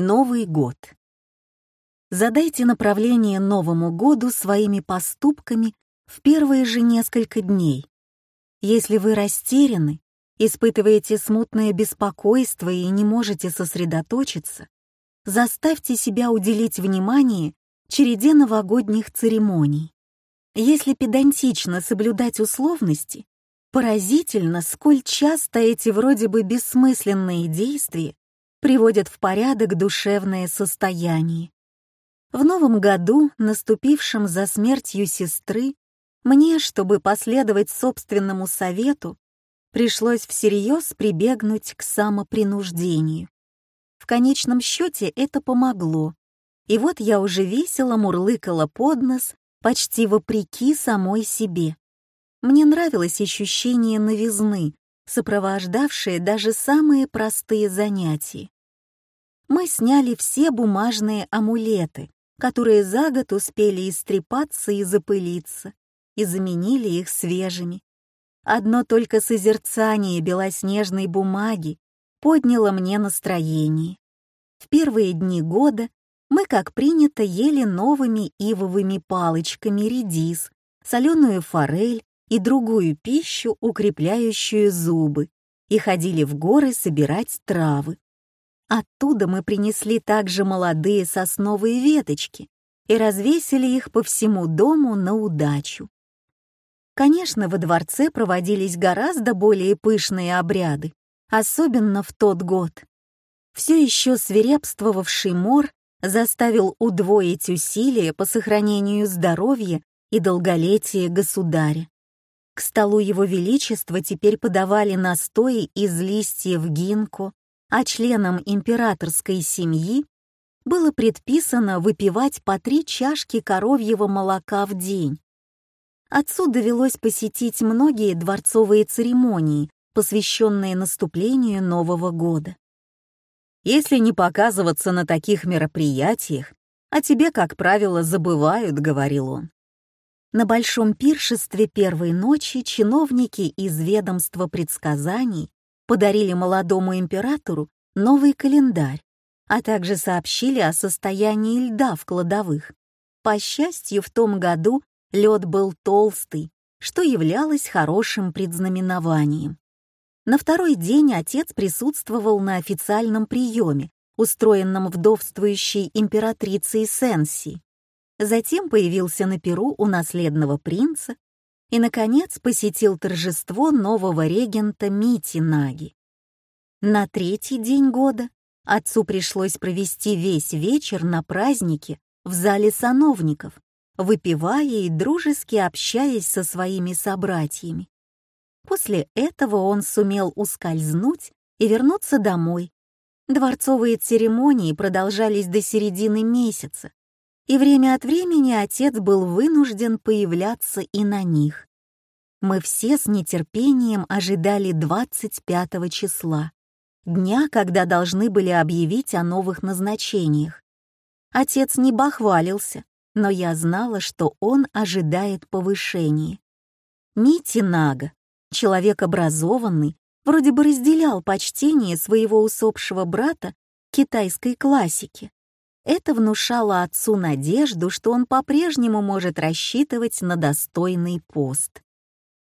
Новый год. Задайте направление Новому году своими поступками в первые же несколько дней. Если вы растеряны, испытываете смутное беспокойство и не можете сосредоточиться, заставьте себя уделить внимание череде новогодних церемоний. Если педантично соблюдать условности, поразительно, сколь часто эти вроде бы бессмысленные действия приводят в порядок душевное состояние. В новом году, наступившем за смертью сестры, мне, чтобы последовать собственному совету, пришлось всерьез прибегнуть к самопринуждению. В конечном счете это помогло, и вот я уже весело мурлыкала под нос, почти вопреки самой себе. Мне нравилось ощущение новизны, сопровождавшие даже самые простые занятия. Мы сняли все бумажные амулеты, которые за год успели истрепаться и запылиться, и заменили их свежими. Одно только созерцание белоснежной бумаги подняло мне настроение. В первые дни года мы, как принято, ели новыми ивовыми палочками редис, соленую форель и другую пищу, укрепляющую зубы, и ходили в горы собирать травы. Оттуда мы принесли также молодые сосновые веточки и развесили их по всему дому на удачу. Конечно, во дворце проводились гораздо более пышные обряды, особенно в тот год. Все еще свирепствовавший мор заставил удвоить усилия по сохранению здоровья и долголетия государя. К столу Его Величества теперь подавали настои из листьев гинко, а членам императорской семьи было предписано выпивать по три чашки коровьего молока в день. Отцу довелось посетить многие дворцовые церемонии, посвященные наступлению Нового года. «Если не показываться на таких мероприятиях, о тебе, как правило, забывают», — говорил он. На большом пиршестве первой ночи чиновники из ведомства предсказаний подарили молодому императору новый календарь, а также сообщили о состоянии льда в кладовых. По счастью, в том году лед был толстый, что являлось хорошим предзнаменованием. На второй день отец присутствовал на официальном приеме, устроенном вдовствующей императрицей Сенси. Затем появился на перу у наследного принца и, наконец, посетил торжество нового регента Мити Наги. На третий день года отцу пришлось провести весь вечер на празднике в зале сановников, выпивая и дружески общаясь со своими собратьями. После этого он сумел ускользнуть и вернуться домой. Дворцовые церемонии продолжались до середины месяца, и время от времени отец был вынужден появляться и на них. Мы все с нетерпением ожидали 25 числа, дня, когда должны были объявить о новых назначениях. Отец не бахвалился, но я знала, что он ожидает повышения. Мити Нага, человек образованный, вроде бы разделял почтение своего усопшего брата китайской классики. Это внушало отцу надежду, что он по-прежнему может рассчитывать на достойный пост.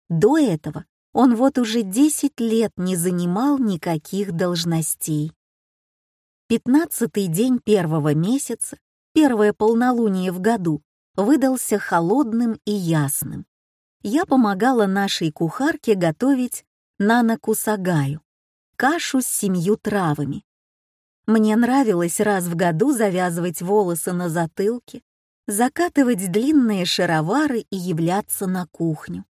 До этого он вот уже 10 лет не занимал никаких должностей. Пятнадцатый день первого месяца, первое полнолуние в году, выдался холодным и ясным. Я помогала нашей кухарке готовить нанакусагаю, кашу с семью травами, мне нравилось раз в году завязывать волосы на затылке, закатывать длинные шаровары и являться на кухню.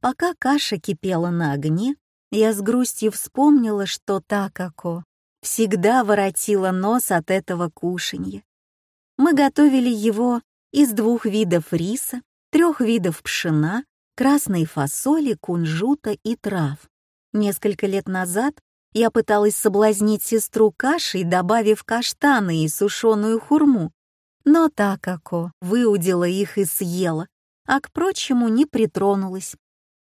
Пока каша кипела на огне, я с грустью вспомнила, что Такако всегда воротила нос от этого кушанья. Мы готовили его из двух видов риса, трех видов пшена, красной фасоли, кунжута и трав. Несколько лет назад я пыталась соблазнить сестру кашей, добавив каштаны и сушеную хурму, но Такако выудила их и съела, а к прочему не притронулась.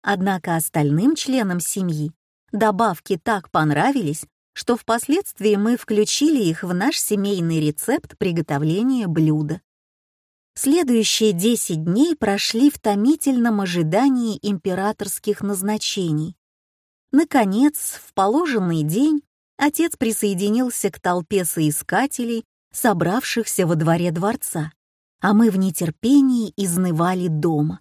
Однако остальным членам семьи добавки так понравились, что впоследствии мы включили их в наш семейный рецепт приготовления блюда. Следующие 10 дней прошли в томительном ожидании императорских назначений. Наконец, в положенный день отец присоединился к толпе соискателей, собравшихся во дворе дворца, а мы в нетерпении изнывали дома.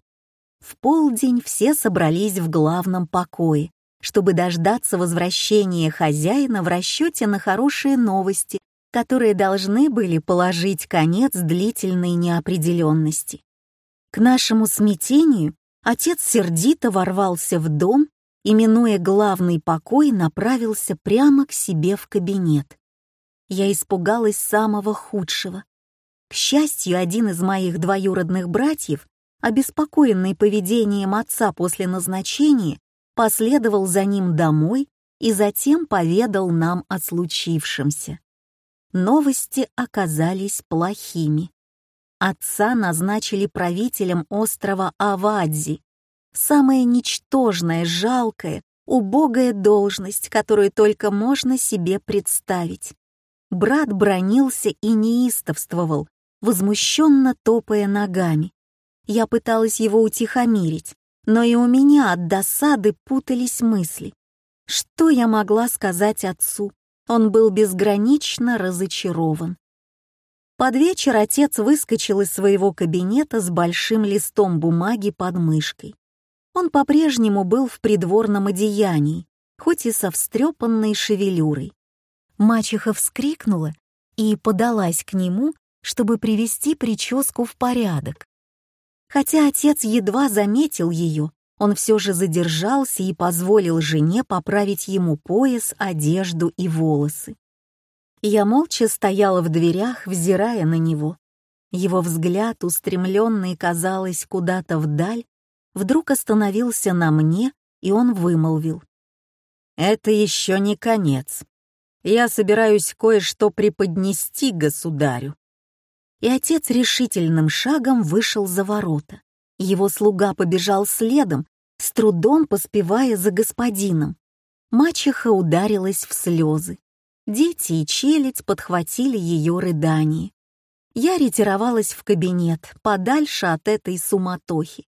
В полдень все собрались в главном покое, чтобы дождаться возвращения хозяина в расчете на хорошие новости, которые должны были положить конец длительной неопределенности. К нашему смятению отец сердито ворвался в дом и, минуя главный покой, направился прямо к себе в кабинет. Я испугалась самого худшего. К счастью, один из моих двоюродных братьев, обеспокоенный поведением отца после назначения, последовал за ним домой и затем поведал нам о случившемся. Новости оказались плохими. Отца назначили правителем острова Авадзи, самая ничтожная, жалкая, убогая должность, которую только можно себе представить. Брат бронился и неистовствовал, возмущенно топая ногами. Я пыталась его утихомирить, но и у меня от досады путались мысли. Что я могла сказать отцу? Он был безгранично разочарован. Под вечер отец выскочил из своего кабинета с большим листом бумаги под мышкой. Он по-прежнему был в придворном одеянии, хоть и со встрепанной шевелюрой. Мачеха вскрикнула и подалась к нему, чтобы привести прическу в порядок. Хотя отец едва заметил ее, он все же задержался и позволил жене поправить ему пояс, одежду и волосы. Я молча стояла в дверях, взирая на него. Его взгляд, устремленный, казалось, куда-то вдаль, вдруг остановился на мне, и он вымолвил. «Это еще не конец. Я собираюсь кое-что преподнести государю и отец решительным шагом вышел за ворота. Его слуга побежал следом, с трудом поспевая за господином. Мачеха ударилась в слезы. Дети и челядь подхватили ее рыдание. Я ретировалась в кабинет, подальше от этой суматохи.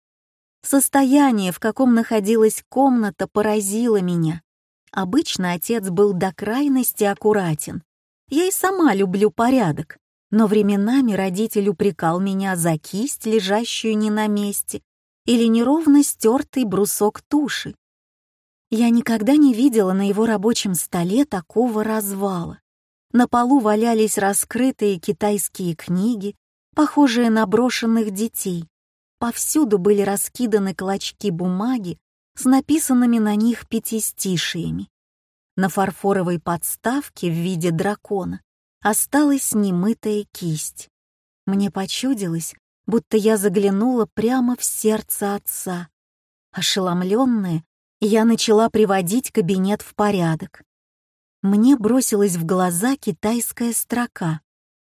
Состояние, в каком находилась комната, поразило меня. Обычно отец был до крайности аккуратен. Я и сама люблю порядок, но временами родитель упрекал меня за кисть, лежащую не на месте, или неровно стертый брусок туши. Я никогда не видела на его рабочем столе такого развала. На полу валялись раскрытые китайские книги, похожие на брошенных детей. Повсюду были раскиданы клочки бумаги с написанными на них пятистишиями. На фарфоровой подставке в виде дракона осталась немытая кисть. Мне почудилось, будто я заглянула прямо в сердце отца. Ошеломленная, я начала приводить кабинет в порядок. Мне бросилась в глаза китайская строка.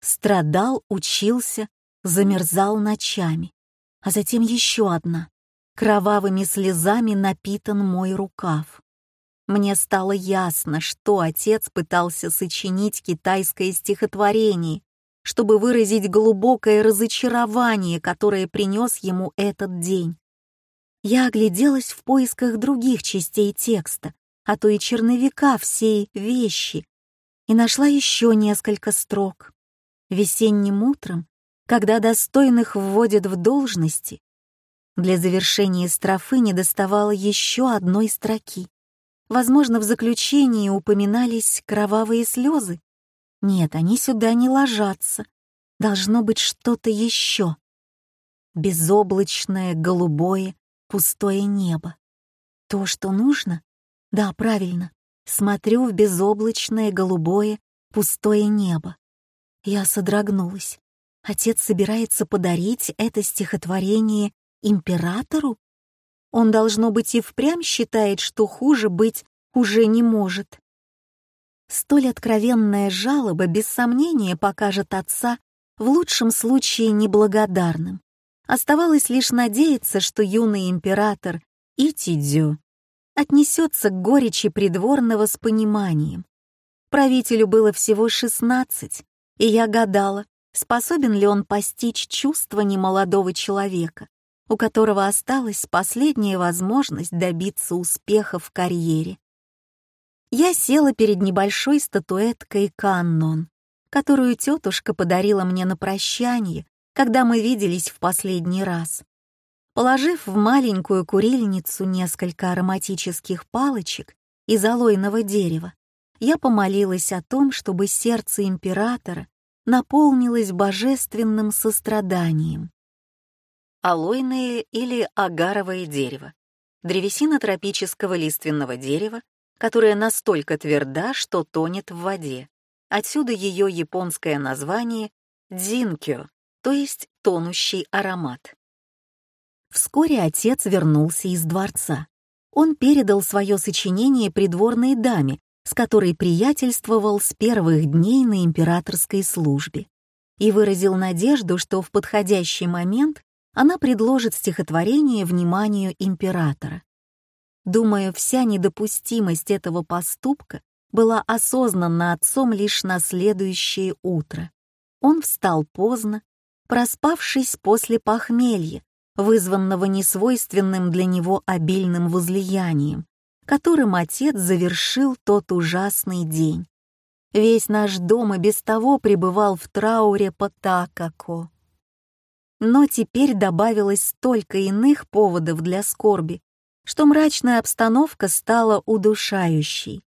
Страдал, учился, замерзал ночами. А затем еще одна. Кровавыми слезами напитан мой рукав. Мне стало ясно, что отец пытался сочинить китайское стихотворение, чтобы выразить глубокое разочарование, которое принес ему этот день. Я огляделась в поисках других частей текста, а то и черновика всей вещи, и нашла еще несколько строк. Весенним утром, когда достойных вводят в должности, для завершения строфы недоставало еще одной строки. Возможно, в заключении упоминались кровавые слезы. Нет, они сюда не ложатся. Должно быть что-то еще. Безоблачное, голубое, пустое небо. То, что нужно? Да, правильно. Смотрю в безоблачное, голубое, пустое небо. Я содрогнулась. Отец собирается подарить это стихотворение императору? Он, должно быть, и впрямь считает, что хуже быть уже не может. Столь откровенная жалоба без сомнения покажет отца в лучшем случае неблагодарным. Оставалось лишь надеяться, что юный император Итидзю отнесется к горечи придворного с пониманием. Правителю было всего 16, и я гадала, способен ли он постичь чувства немолодого человека, у которого осталась последняя возможность добиться успеха в карьере. Я села перед небольшой статуэткой Каннон, которую тетушка подарила мне на прощание, когда мы виделись в последний раз. Положив в маленькую курильницу несколько ароматических палочек из алойного дерева, я помолилась о том, чтобы сердце императора наполнилось божественным состраданием. Алойное или агаровое дерево — древесина тропического лиственного дерева, которая настолько тверда, что тонет в воде. Отсюда ее японское название дзинкё, то есть тонущий аромат. Вскоре отец вернулся из дворца. Он передал свое сочинение придворной даме, с которой приятельствовал с первых дней на императорской службе, и выразил надежду, что в подходящий момент она предложит стихотворение вниманию императора. Думаю, вся недопустимость этого поступка была осознана отцом лишь на следующее утро. Он встал поздно, проспавшись после похмелья, вызванного несвойственным для него обильным возлиянием, которым отец завершил тот ужасный день. Весь наш дом и без того пребывал в трауре по Такако. Но теперь добавилось столько иных поводов для скорби, что мрачная обстановка стала удушающей.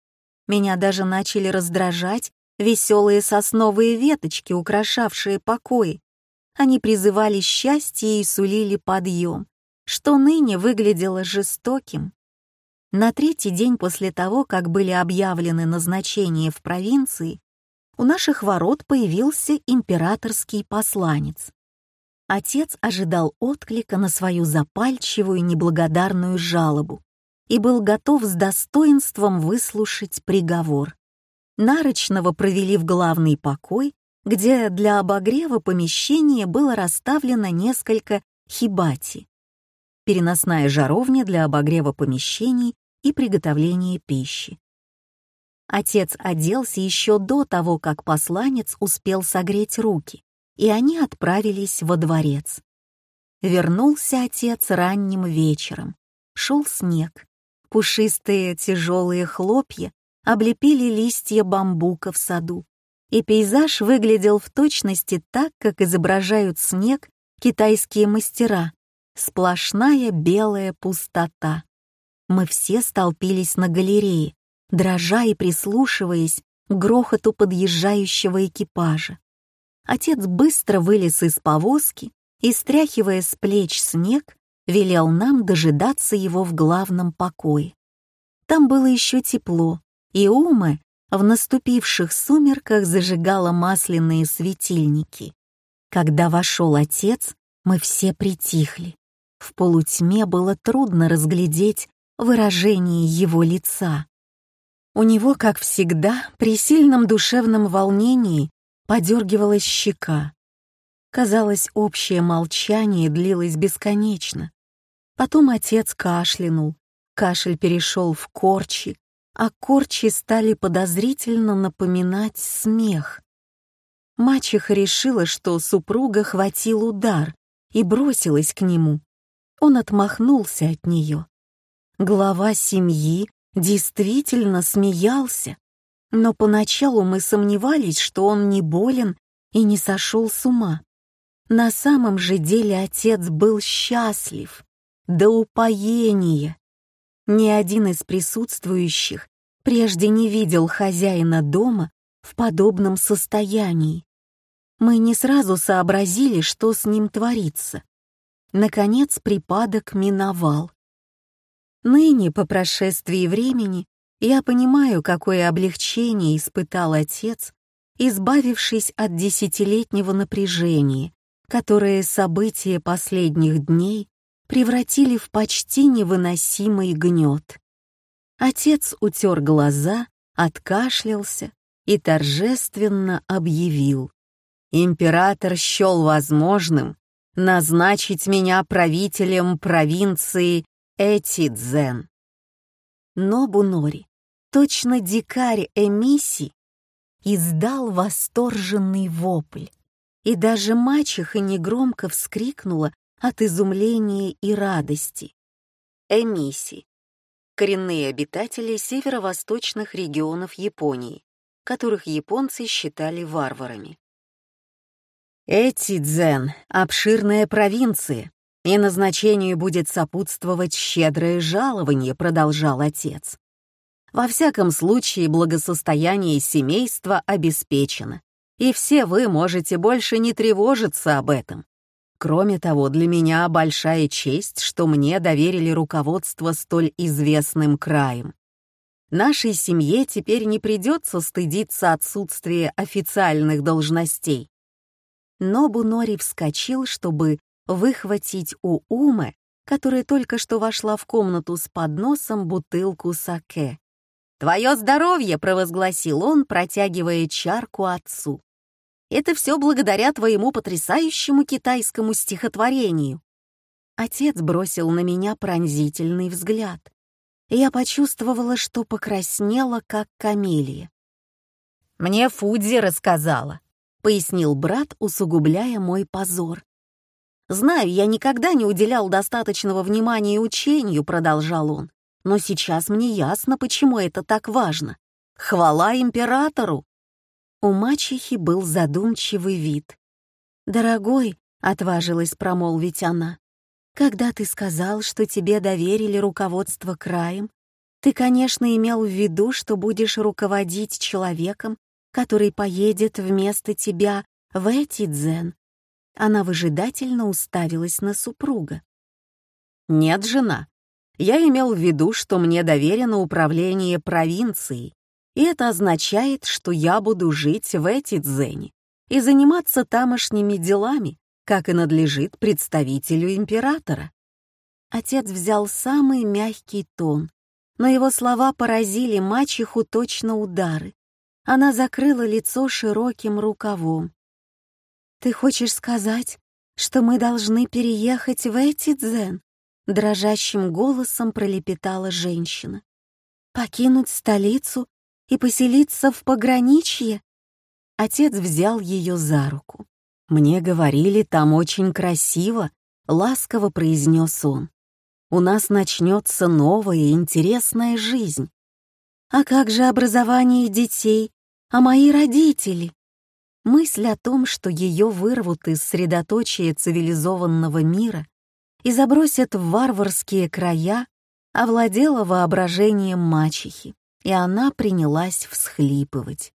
Меня даже начали раздражать веселые сосновые веточки, украшавшие покои, они призывали счастье и сулили подъем, что ныне выглядело жестоким. На третий день после того, как были объявлены назначения в провинции, у наших ворот появился императорский посланец. Отец ожидал отклика на свою запальчивую неблагодарную жалобу и был готов с достоинством выслушать приговор. Нарочного провели в главный покой где для обогрева помещения было расставлено несколько хибати, переносная жаровня для обогрева помещений и приготовления пищи. Отец оделся еще до того, как посланец успел согреть руки, и они отправились во дворец. Вернулся отец ранним вечером. Шел снег. Пушистые тяжелые хлопья облепили листья бамбука в саду, и пейзаж выглядел в точности так, как изображают снег китайские мастера. Сплошная белая пустота. Мы все столпились на галерее, дрожа и прислушиваясь к грохоту подъезжающего экипажа. Отец быстро вылез из повозки и, стряхивая с плеч снег, велел нам дожидаться его в главном покое. Там было еще тепло, и Ума в наступивших сумерках зажигала масляные светильники. Когда вошел отец, мы все притихли. В полутьме было трудно разглядеть выражение его лица. У него, как всегда, при сильном душевном волнении подергивалась щека. Казалось, общее молчание длилось бесконечно. Потом отец кашлянул, кашель перешел в корчи, а корчи стали подозрительно напоминать смех. Мачеха решила, что супруга хватил удар и бросилась к нему. Он отмахнулся от нее. Глава семьи действительно смеялся, но поначалу мы сомневались, что он не болен и не сошел с ума. На самом же деле отец был счастлив, до упоения. Ни один из присутствующих прежде не видел хозяина дома в подобном состоянии. Мы не сразу сообразили, что с ним творится. Наконец припадок миновал. Ныне, по прошествии времени, я понимаю, какое облегчение испытал отец, избавившись от десятилетнего напряжения, которое события последних дней превратили в почти невыносимый гнет. Отец утер глаза, откашлялся и торжественно объявил. Император счел возможным назначить меня правителем провинции Этидзен. Но Бунори, точно дикарь Эмиси, издал восторженный вопль, и даже мачеха негромко вскрикнула от изумления и радости. Эмиси. Коренные обитатели северо-восточных регионов Японии, которых японцы считали варварами. Эти дзен — обширная провинция, и назначению будет сопутствовать щедрое жалование, продолжал отец. Во всяком случае, благосостояние семейства обеспечено, и все вы можете больше не тревожиться об этом. Кроме того, для меня большая честь, что мне доверили руководство столь известным краем. Нашей семье теперь не придется стыдиться отсутствия официальных должностей. Но Бунори вскочил, чтобы выхватить у Умы, которая только что вошла в комнату с подносом, бутылку саке. «Твое здоровье!» — провозгласил он, протягивая чарку отцу. «Это все благодаря твоему потрясающему китайскому стихотворению». Отец бросил на меня пронзительный взгляд. Я почувствовала, что покраснела, как камелия. «Мне Фудзи рассказала», — пояснил брат, усугубляя мой позор. «Знаю, я никогда не уделял достаточного внимания учению», — продолжал он. Но сейчас мне ясно, почему это так важно. Хвала императору!» У мачехи был задумчивый вид. «Дорогой», — отважилась промолвить она, «когда ты сказал, что тебе доверили руководство краем, ты, конечно, имел в виду, что будешь руководить человеком, который поедет вместо тебя в эти дзен». Она выжидательно уставилась на супруга. «Нет, жена, я имел в виду, что мне доверено управление провинцией, и это означает, что я буду жить в эти дзене и заниматься тамошними делами, как и надлежит представителю императора. Отец взял самый мягкий тон, но его слова поразили мачеху точно удары. Она закрыла лицо широким рукавом. «Ты хочешь сказать, что мы должны переехать в эти дзен?» дрожащим голосом пролепетала женщина. «Покинуть столицу и поселиться в пограничье?» Отец взял ее за руку. «Мне говорили, там очень красиво», — ласково произнес он. «У нас начнется новая интересная жизнь. А как же образование детей? А мои родители?» Мысль о том, что ее вырвут из средоточия цивилизованного мира, и забросят в варварские края, овладела воображением мачехи, и она принялась всхлипывать.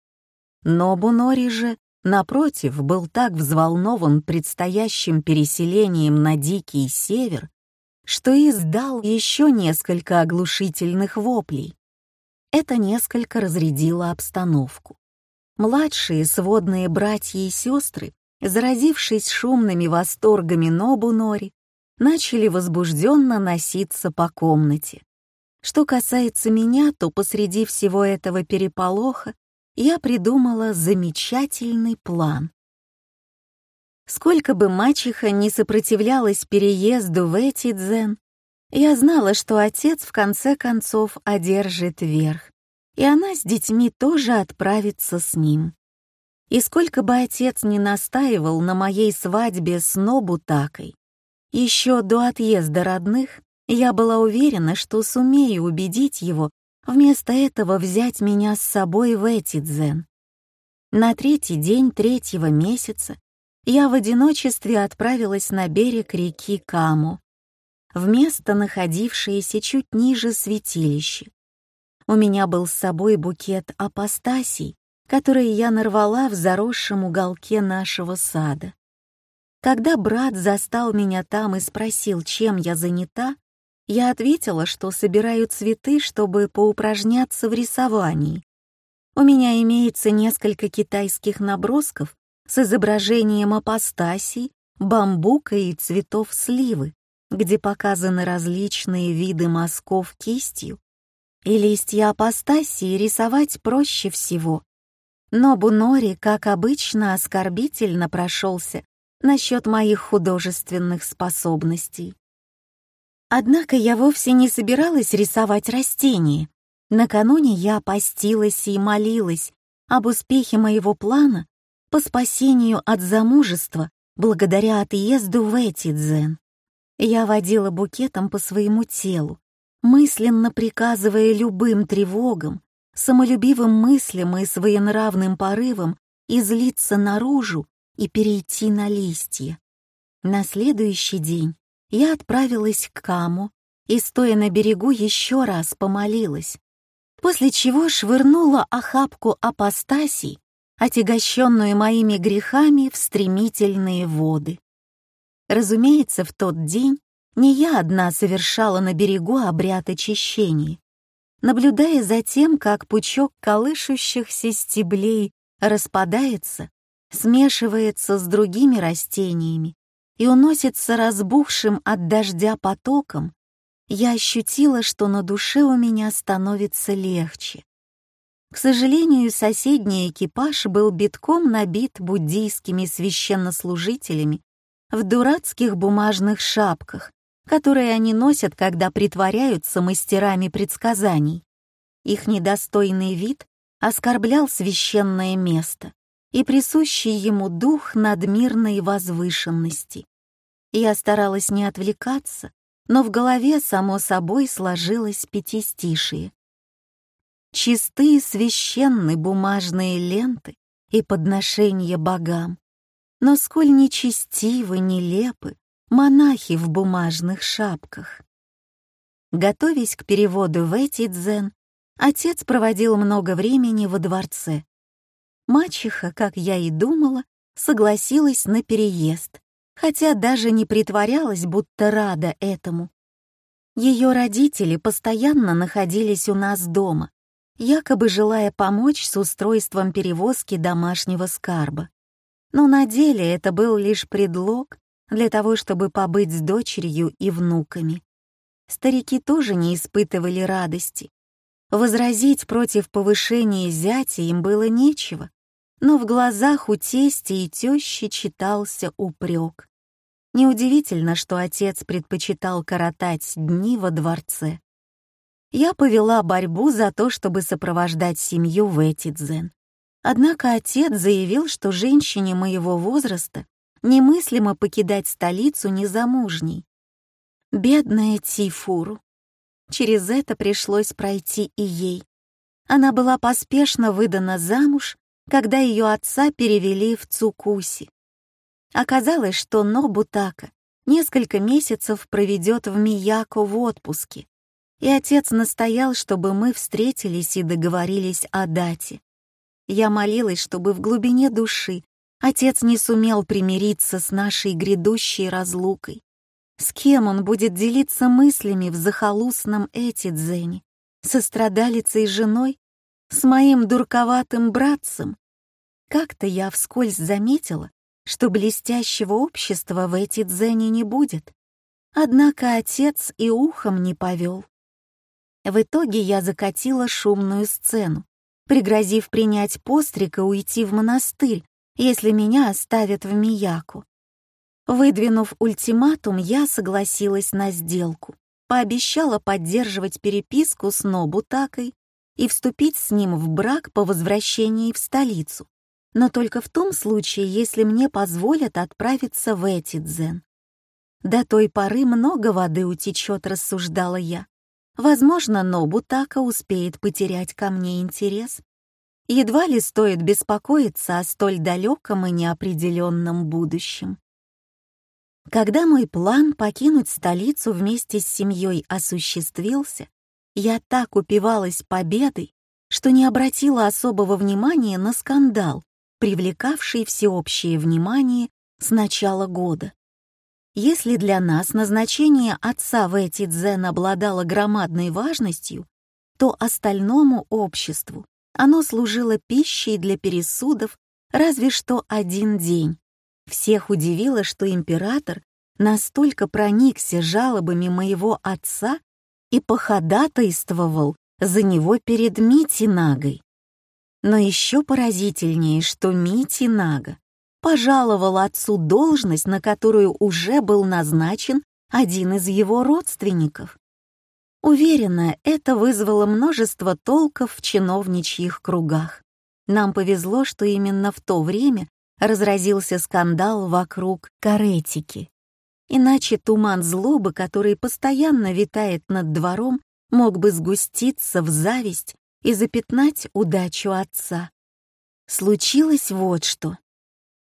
Но Бунори же, напротив, был так взволнован предстоящим переселением на Дикий Север, что издал еще несколько оглушительных воплей. Это несколько разрядило обстановку. Младшие сводные братья и сестры, заразившись шумными восторгами Нобунори, начали возбужденно носиться по комнате. Что касается меня, то посреди всего этого переполоха я придумала замечательный план. Сколько бы мачеха не сопротивлялась переезду в эти дзен, я знала, что отец в конце концов одержит верх, и она с детьми тоже отправится с ним. И сколько бы отец не настаивал на моей свадьбе с Нобутакой, еще до отъезда родных я была уверена, что сумею убедить его вместо этого взять меня с собой в эти дзен. На третий день третьего месяца я в одиночестве отправилась на берег реки Каму, в место, находившееся чуть ниже святилища. У меня был с собой букет апостасий, который я нарвала в заросшем уголке нашего сада. Когда брат застал меня там и спросил, чем я занята, я ответила, что собираю цветы, чтобы поупражняться в рисовании. У меня имеется несколько китайских набросков с изображением апостасий, бамбука и цветов сливы, где показаны различные виды мазков кистью. И листья апостасии рисовать проще всего. Но Бунори, как обычно, оскорбительно прошелся насчет моих художественных способностей. Однако я вовсе не собиралась рисовать растения. Накануне я постилась и молилась, об успехе моего плана по спасению от замужества благодаря отъезду в Этидзен. Я водила букетом по своему телу, мысленно приказывая любым тревогам, самолюбивым мыслям и своенравным порывам излиться наружу и перейти на листья. На следующий день я отправилась к Каму и, стоя на берегу, еще раз помолилась, после чего швырнула охапку апостасий, отягощенную моими грехами, в стремительные воды. Разумеется, в тот день не я одна совершала на берегу обряд очищения. Наблюдая за тем, как пучок колышущихся стеблей распадается, смешивается с другими растениями и уносится разбухшим от дождя потоком, я ощутила, что на душе у меня становится легче. К сожалению, соседний экипаж был битком набит буддийскими священнослужителями в дурацких бумажных шапках, которые они носят, когда притворяются мастерами предсказаний. Их недостойный вид оскорблял священное место и присущий ему дух надмирной возвышенности. Я старалась не отвлекаться, но в голове, само собой, сложилось пятистишие. Чистые священны бумажные ленты и подношения богам, но сколь нечестивы, нелепы монахи в бумажных шапках. Готовясь к переводу в эти дзен, отец проводил много времени во дворце. Мачеха, как я и думала, согласилась на переезд, хотя даже не притворялась, будто рада этому. Ее родители постоянно находились у нас дома, якобы желая помочь с устройством перевозки домашнего скарба. Но на деле это был лишь предлог для того, чтобы побыть с дочерью и внуками. Старики тоже не испытывали радости. Возразить против повышения зятя им было нечего, но в глазах у тести и тещи читался упрек. Неудивительно, что отец предпочитал коротать дни во дворце. Я повела борьбу за то, чтобы сопровождать семью в Этидзен. Однако отец заявил, что женщине моего возраста немыслимо покидать столицу незамужней. Бедная Тифуру. Через это пришлось пройти и ей. Она была поспешно выдана замуж, когда ее отца перевели в Цукуси. Оказалось, что Нобутака несколько месяцев проведет в Мияко в отпуске, и отец настоял, чтобы мы встретились и договорились о дате. Я молилась, чтобы в глубине души отец не сумел примириться с нашей грядущей разлукой. С кем он будет делиться мыслями в захолустном Этидзене? Со страдалицей женой? С моим дурковатым братцем? Как-то я вскользь заметила, что блестящего общества в эти дзене не будет. Однако отец и ухом не повел. В итоге я закатила шумную сцену, пригрозив принять постриг и уйти в монастырь, если меня оставят в Мияку. Выдвинув ультиматум, я согласилась на сделку, пообещала поддерживать переписку с Нобутакой и вступить с ним в брак по возвращении в столицу но только в том случае, если мне позволят отправиться в Этидзен. До той поры много воды утечет, рассуждала я. Возможно, Нобутака успеет потерять ко мне интерес. Едва ли стоит беспокоиться о столь далеком и неопределенном будущем. Когда мой план покинуть столицу вместе с семьей осуществился, я так упивалась победой, что не обратила особого внимания на скандал, привлекавший всеобщее внимание с начала года. Если для нас назначение отца в эти дзен обладало громадной важностью, то остальному обществу оно служило пищей для пересудов разве что один день. Всех удивило, что император настолько проникся жалобами моего отца и походатайствовал за него перед Митинагой. Но еще поразительнее, что Мити Нага пожаловал отцу должность, на которую уже был назначен один из его родственников. Уверена, это вызвало множество толков в чиновничьих кругах. Нам повезло, что именно в то время разразился скандал вокруг каретики. Иначе туман злобы, который постоянно витает над двором, мог бы сгуститься в зависть и запятнать удачу отца. Случилось вот что.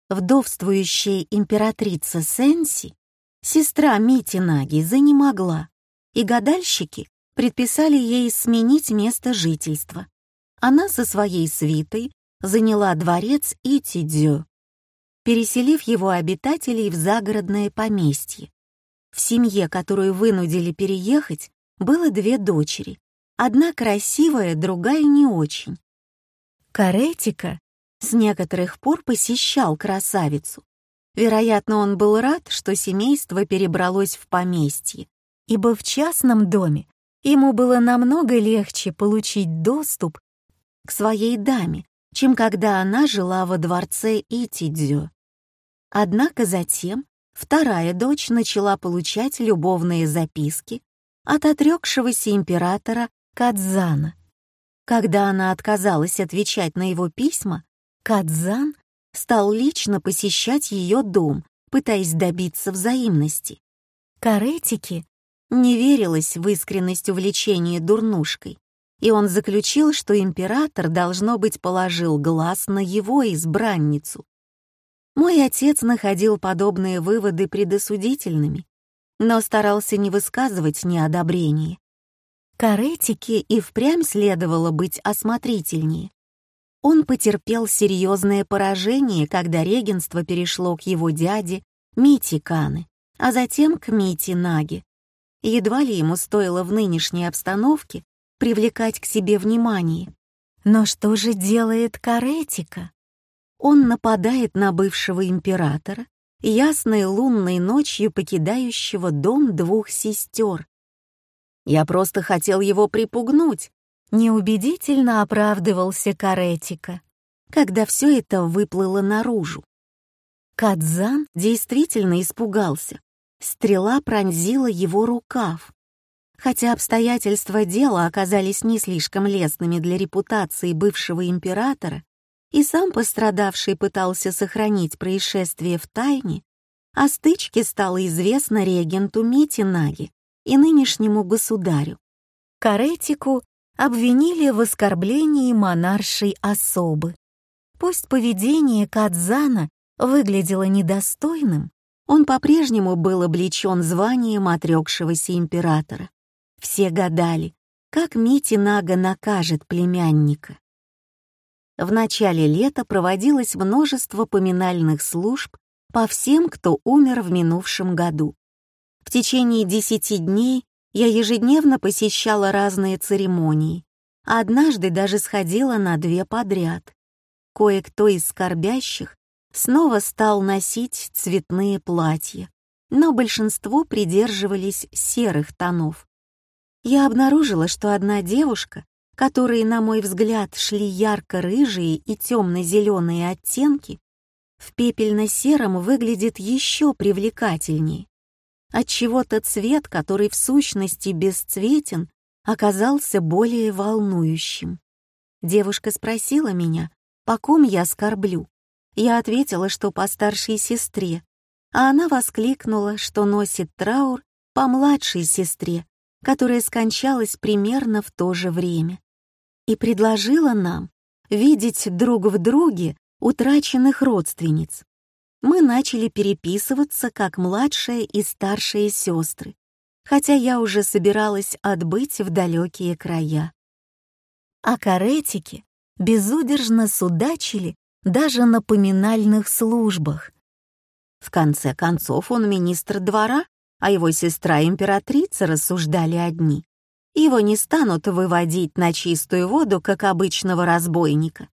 Вдовствующая императрица Сенси, сестра Мити Наги, занемогла, и гадальщики предписали ей сменить место жительства. Она со своей свитой заняла дворец Итидзё, переселив его обитателей в загородное поместье. В семье, которую вынудили переехать, было две дочери. Одна красивая, другая не очень. Каретика с некоторых пор посещал красавицу. Вероятно, он был рад, что семейство перебралось в поместье, ибо в частном доме ему было намного легче получить доступ к своей даме, чем когда она жила во дворце Итидзё. Однако затем вторая дочь начала получать любовные записки от отрекшегося императора Кадзана. Когда она отказалась отвечать на его письма, Кадзан стал лично посещать ее дом, пытаясь добиться взаимности. Каретики не верилось в искренность увлечения дурнушкой, и он заключил, что император, должно быть, положил глаз на его избранницу. Мой отец находил подобные выводы предосудительными, но старался не высказывать неодобрения. Каретике и впрямь следовало быть осмотрительнее. Он потерпел серьезное поражение, когда регенство перешло к его дяде Мити Каны, а затем к Мити Наге. Едва ли ему стоило в нынешней обстановке привлекать к себе внимание. Но что же делает Каретика? Он нападает на бывшего императора, ясной лунной ночью покидающего дом двух сестер. «Я просто хотел его припугнуть», — неубедительно оправдывался Каретика, когда все это выплыло наружу. Кадзан действительно испугался. Стрела пронзила его рукав. Хотя обстоятельства дела оказались не слишком лестными для репутации бывшего императора, и сам пострадавший пытался сохранить происшествие в тайне, о стычке стало известно регенту Митинаги и нынешнему государю. Каретику обвинили в оскорблении монаршей особы. Пусть поведение Кадзана выглядело недостойным, он по-прежнему был облечен званием отрекшегося императора. Все гадали, как Митинага накажет племянника. В начале лета проводилось множество поминальных служб по всем, кто умер в минувшем году. В течение десяти дней я ежедневно посещала разные церемонии, а однажды даже сходила на две подряд. Кое-кто из скорбящих снова стал носить цветные платья, но большинство придерживались серых тонов. Я обнаружила, что одна девушка которые, на мой взгляд, шли ярко-рыжие и темно-зеленые оттенки, в пепельно-сером выглядит еще привлекательнее. Отчего-то цвет, который в сущности бесцветен, оказался более волнующим. Девушка спросила меня, по ком я скорблю. Я ответила, что по старшей сестре, а она воскликнула, что носит траур по младшей сестре, которая скончалась примерно в то же время и предложила нам видеть друг в друге утраченных родственниц. Мы начали переписываться как младшая и старшие сестры, хотя я уже собиралась отбыть в далекие края. А каретики безудержно судачили даже на поминальных службах. В конце концов он министр двора, а его сестра императрица рассуждали одни. Его не станут выводить на чистую воду, как обычного разбойника.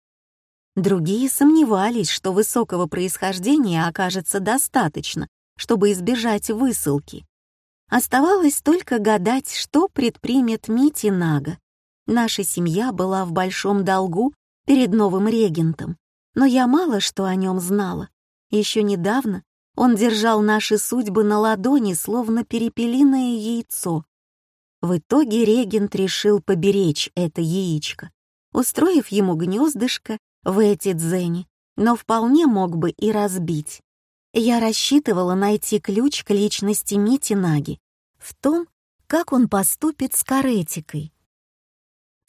Другие сомневались, что высокого происхождения окажется достаточно, чтобы избежать высылки. Оставалось только гадать, что предпримет Мити Нага. Наша семья была в большом долгу перед новым регентом, но я мало что о нем знала. Еще недавно он держал наши судьбы на ладони, словно перепелиное яйцо, в итоге регент решил поберечь это яичко, устроив ему гнездышко в эти дзене, но вполне мог бы и разбить. Я рассчитывала найти ключ к личности Мити Наги в том, как он поступит с каретикой.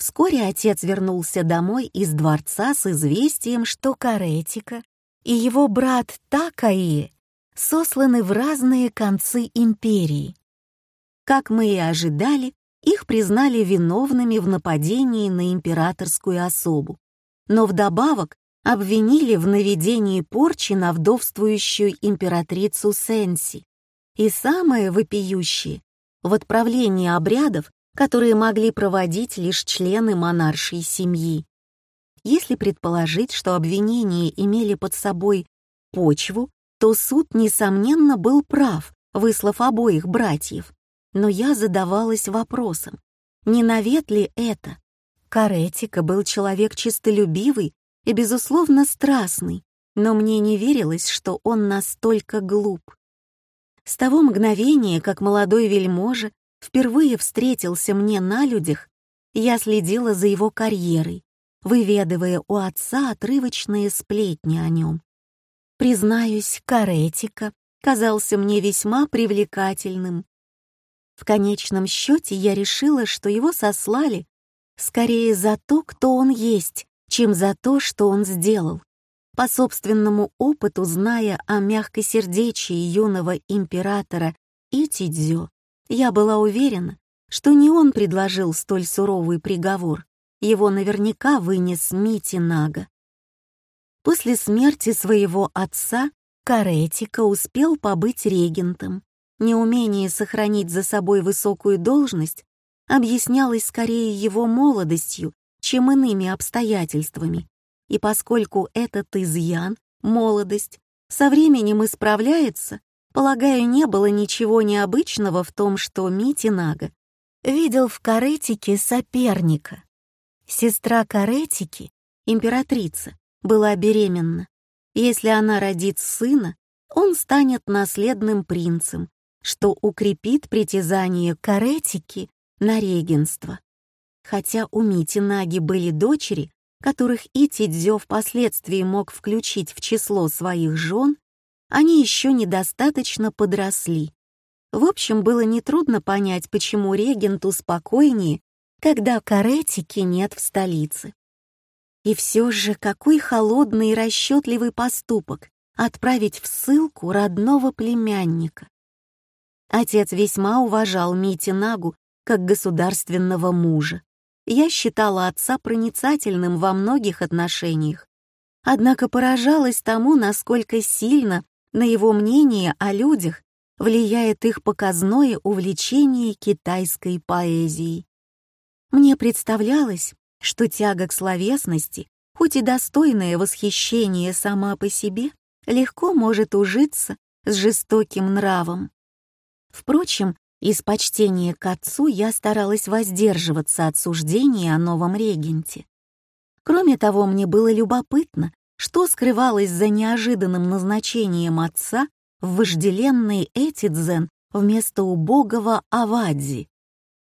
Вскоре отец вернулся домой из дворца с известием, что каретика и его брат Такаи сосланы в разные концы империи. Как мы и ожидали, их признали виновными в нападении на императорскую особу, но вдобавок обвинили в наведении порчи на вдовствующую императрицу Сенси. И самое вопиющее — в отправлении обрядов, которые могли проводить лишь члены монаршей семьи. Если предположить, что обвинения имели под собой почву, то суд, несомненно, был прав, выслав обоих братьев. Но я задавалась вопросом, не навет ли это? Каретика был человек чистолюбивый и, безусловно, страстный, но мне не верилось, что он настолько глуп. С того мгновения, как молодой вельможа впервые встретился мне на людях, я следила за его карьерой, выведывая у отца отрывочные сплетни о нем. Признаюсь, Каретика казался мне весьма привлекательным. В конечном счете я решила, что его сослали скорее за то, кто он есть, чем за то, что он сделал. По собственному опыту, зная о мягкосердечии юного императора Итидзё, я была уверена, что не он предложил столь суровый приговор, его наверняка вынес Мити Нага. После смерти своего отца Каретика успел побыть регентом. Неумение сохранить за собой высокую должность объяснялось скорее его молодостью, чем иными обстоятельствами. И поскольку этот изъян, молодость, со временем исправляется, Полагаю, не было ничего необычного в том, что Митинага видел в Каретике соперника. Сестра Каретики, императрица, была беременна. Если она родит сына, он станет наследным принцем, что укрепит притязание Каретики на регенство. Хотя у Митинаги были дочери, которых Итидзё впоследствии мог включить в число своих жен, они еще недостаточно подросли. В общем, было нетрудно понять, почему регенту спокойнее, когда каретики нет в столице. И все же какой холодный и расчетливый поступок отправить в ссылку родного племянника. Отец весьма уважал Мити Нагу как государственного мужа. Я считала отца проницательным во многих отношениях. Однако поражалась тому, насколько сильно на его мнение о людях влияет их показное увлечение китайской поэзией. Мне представлялось, что тяга к словесности, хоть и достойное восхищение сама по себе, легко может ужиться с жестоким нравом. Впрочем, из почтения к отцу я старалась воздерживаться от суждения о новом регенте. Кроме того, мне было любопытно, что скрывалось за неожиданным назначением отца в вожделенный Этидзен вместо убогого Авадзи?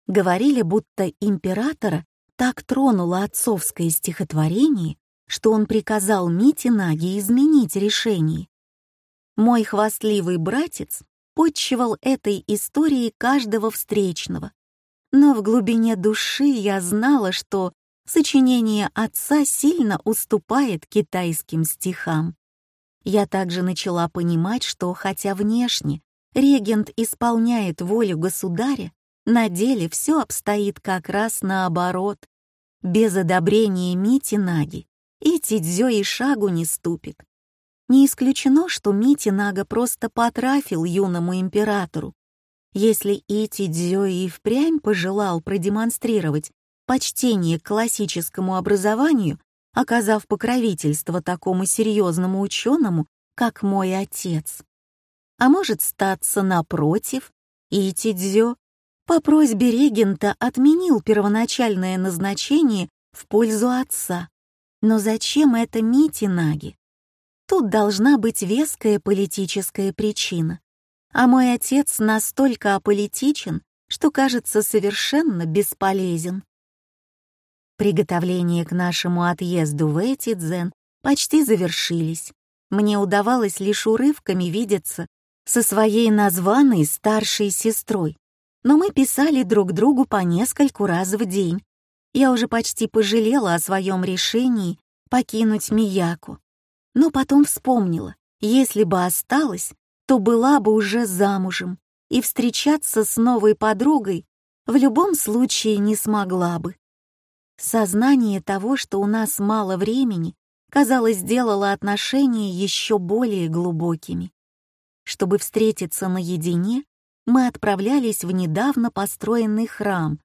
Говорили, будто императора так тронуло отцовское стихотворение, что он приказал Мите Наги изменить решение. Мой хвастливый братец подчивал этой историей каждого встречного, но в глубине души я знала, что сочинение отца сильно уступает китайским стихам. Я также начала понимать, что хотя внешне регент исполняет волю государя, на деле все обстоит как раз наоборот. Без одобрения Мити Наги и Тидзё и шагу не ступит. Не исключено, что Мити Нага просто потрафил юному императору. Если и Тидзё и впрямь пожелал продемонстрировать почтение к классическому образованию, оказав покровительство такому серьезному ученому, как мой отец. А может статься напротив, и Тидзё по просьбе регента отменил первоначальное назначение в пользу отца. Но зачем это Мити Наги? Тут должна быть веская политическая причина. А мой отец настолько аполитичен, что кажется совершенно бесполезен. Приготовления к нашему отъезду в Этидзен почти завершились. Мне удавалось лишь урывками видеться со своей названной старшей сестрой, но мы писали друг другу по нескольку раз в день. Я уже почти пожалела о своем решении покинуть Мияку. Но потом вспомнила, если бы осталась, то была бы уже замужем, и встречаться с новой подругой в любом случае не смогла бы. Сознание того, что у нас мало времени, казалось, сделало отношения еще более глубокими. Чтобы встретиться наедине, мы отправлялись в недавно построенный храм,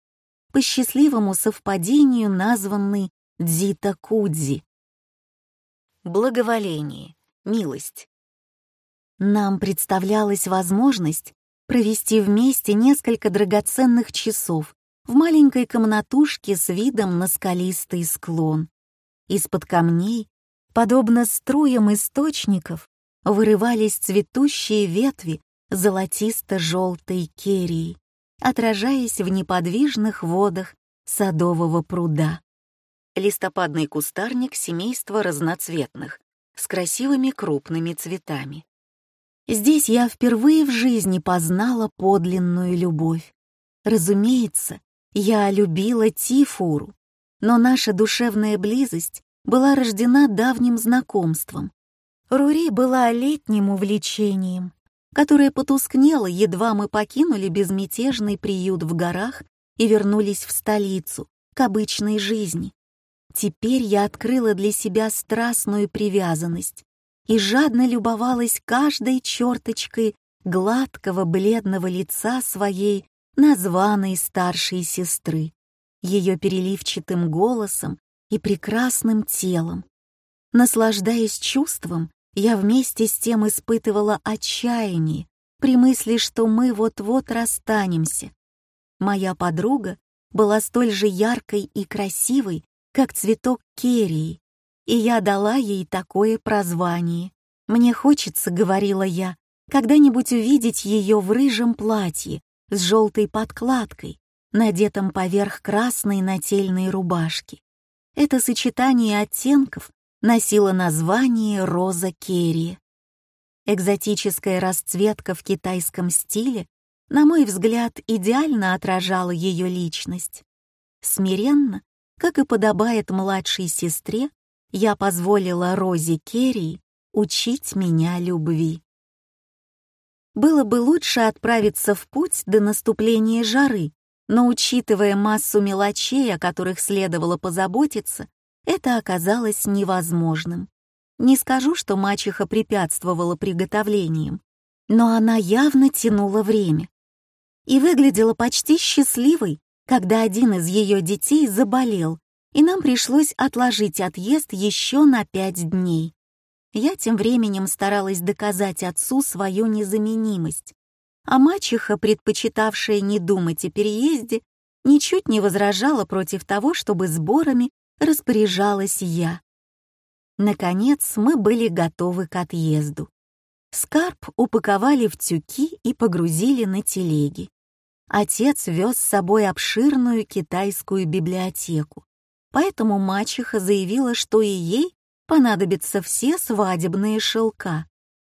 по счастливому совпадению названный Дзита-Кудзи. Благоволение, милость. Нам представлялась возможность провести вместе несколько драгоценных часов в маленькой комнатушке с видом на скалистый склон. Из-под камней, подобно струям источников, вырывались цветущие ветви золотисто-желтой керии, отражаясь в неподвижных водах садового пруда. Листопадный кустарник семейства разноцветных, с красивыми крупными цветами. Здесь я впервые в жизни познала подлинную любовь. Разумеется, я любила Тифуру, но наша душевная близость была рождена давним знакомством. Рури была летним увлечением, которая потускнела, едва мы покинули безмятежный приют в горах и вернулись в столицу, к обычной жизни. Теперь я открыла для себя страстную привязанность и жадно любовалась каждой черточкой гладкого бледного лица своей названной старшей сестры, ее переливчатым голосом и прекрасным телом. Наслаждаясь чувством, я вместе с тем испытывала отчаяние при мысли, что мы вот-вот расстанемся. Моя подруга была столь же яркой и красивой, как цветок керии, и я дала ей такое прозвание. «Мне хочется», — говорила я, — «когда-нибудь увидеть ее в рыжем платье с желтой подкладкой, надетом поверх красной нательной рубашки. Это сочетание оттенков носила название роза керри. Экзотическая расцветка в китайском стиле, на мой взгляд, идеально отражала ее личность. Смиренно, как и подобает младшей сестре, я позволила Розе Керри учить меня любви. Было бы лучше отправиться в путь до наступления жары, но учитывая массу мелочей, о которых следовало позаботиться, это оказалось невозможным. Не скажу, что мачеха препятствовала приготовлениям, но она явно тянула время. И выглядела почти счастливой, когда один из ее детей заболел, и нам пришлось отложить отъезд еще на пять дней. Я тем временем старалась доказать отцу свою незаменимость, а мачеха, предпочитавшая не думать о переезде, ничуть не возражала против того, чтобы сборами распоряжалась я. Наконец мы были готовы к отъезду. Скарб упаковали в тюки и погрузили на телеги. Отец вез с собой обширную китайскую библиотеку, поэтому мачеха заявила, что и ей понадобятся все свадебные шелка.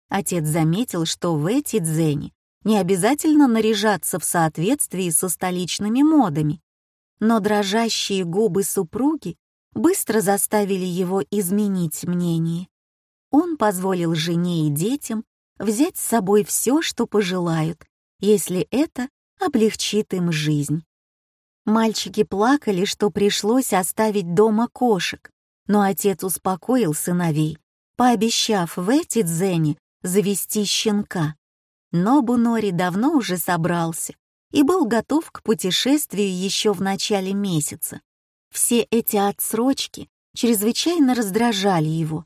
Отец заметил, что в эти дзени не обязательно наряжаться в соответствии со столичными модами, но дрожащие губы супруги быстро заставили его изменить мнение. Он позволил жене и детям взять с собой все, что пожелают, если это облегчит им жизнь. Мальчики плакали, что пришлось оставить дома кошек, но отец успокоил сыновей, пообещав в эти дзене завести щенка. Но Бунори давно уже собрался и был готов к путешествию еще в начале месяца. Все эти отсрочки чрезвычайно раздражали его.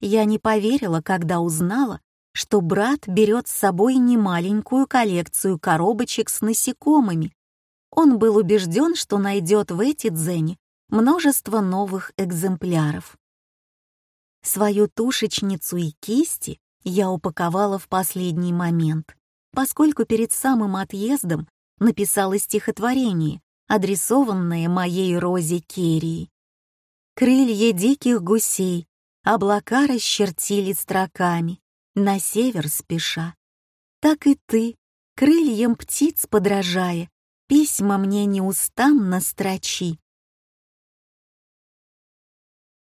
Я не поверила, когда узнала, что брат берет с собой немаленькую коллекцию коробочек с насекомыми. Он был убежден, что найдет в эти дзене множество новых экземпляров. Свою тушечницу и кисти я упаковала в последний момент, поскольку перед самым отъездом написала стихотворение, адресованное моей розе Керии. Крылья диких гусей облака расчертили строками, на север спеша. Так и ты, крыльям птиц подражая, письма мне неустанно строчи.